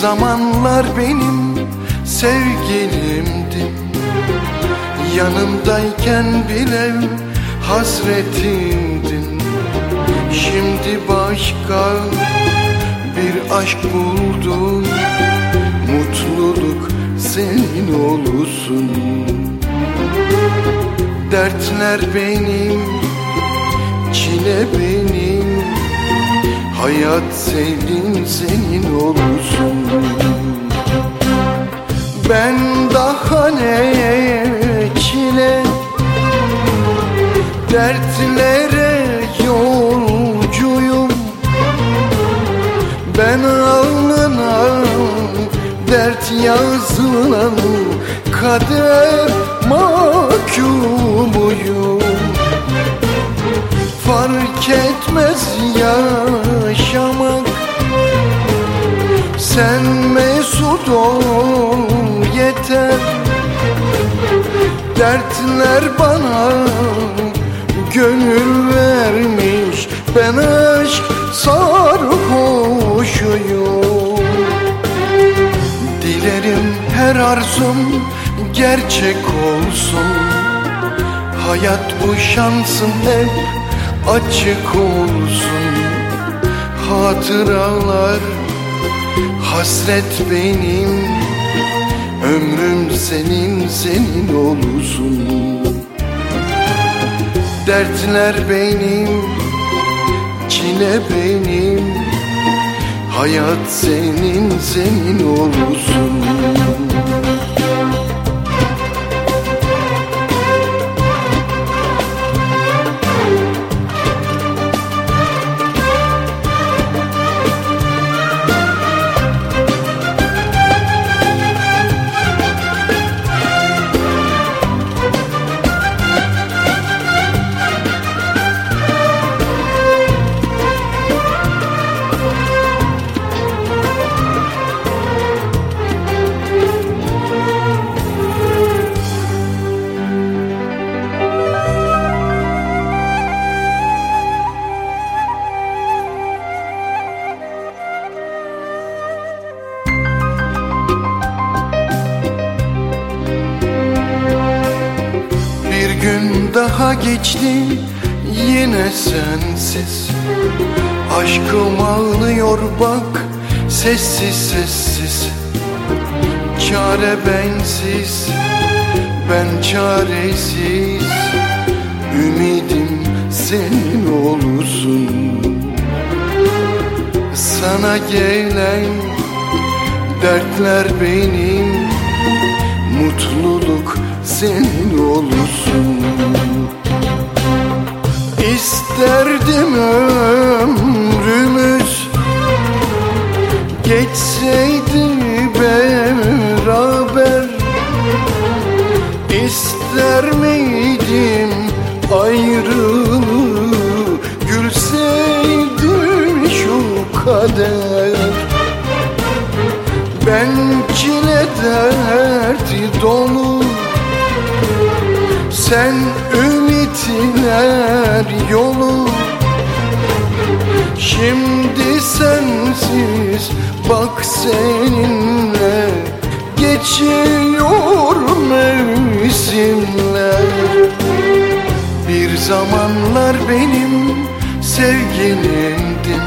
zamanlar benim sevgilimdin Yanımdayken bile hasretimdin. Şimdi başka bir aşk buldun. Mutluluk senin olsun. Dertler benim, çile benim Hayat senin, senin olsun. Ben daha ne çile Dertlere yolcuyum. Ben alnına dert yazılan kader mahkumuyum Fark etmez yaşamak. Sen mesut ol yeter. Dertler bana gönül vermiş. Ben aşk sarhoşuyum. Dilerim her arzum gerçek olsun. Hayat bu şansım hep açık olsun Hatıralar hasret benim Ömrüm senin senin olsun. Dertler benim çile benim Hayat senin senin olsun gün daha geçti yine sensiz. Aşkım ağlıyor bak sessiz sessiz. Çare bensiz ben çaresiz. Ümidim senin olsun Sana gelen dertler benim. Mutluluk senin olsun. İsterdim ömrümüz Geçseydi beraber. İster miydim ayrılığı Gülseydim şu kader? Ben çile derdi dolu Sen ümitler yolu. Şimdi sensiz bak seninle. Geçiyor mevsimler. Bir zamanlar benim sevgilimdin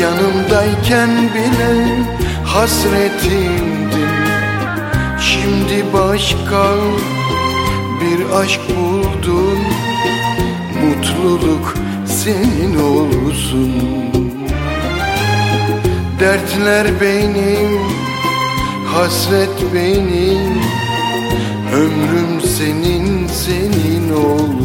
Yanımdayken bile hasretimdin Şimdi başka bir aşk buldun. Mutluluk senin olsun. Dertler benim, hasret benim. Ömrüm senin, senin olsun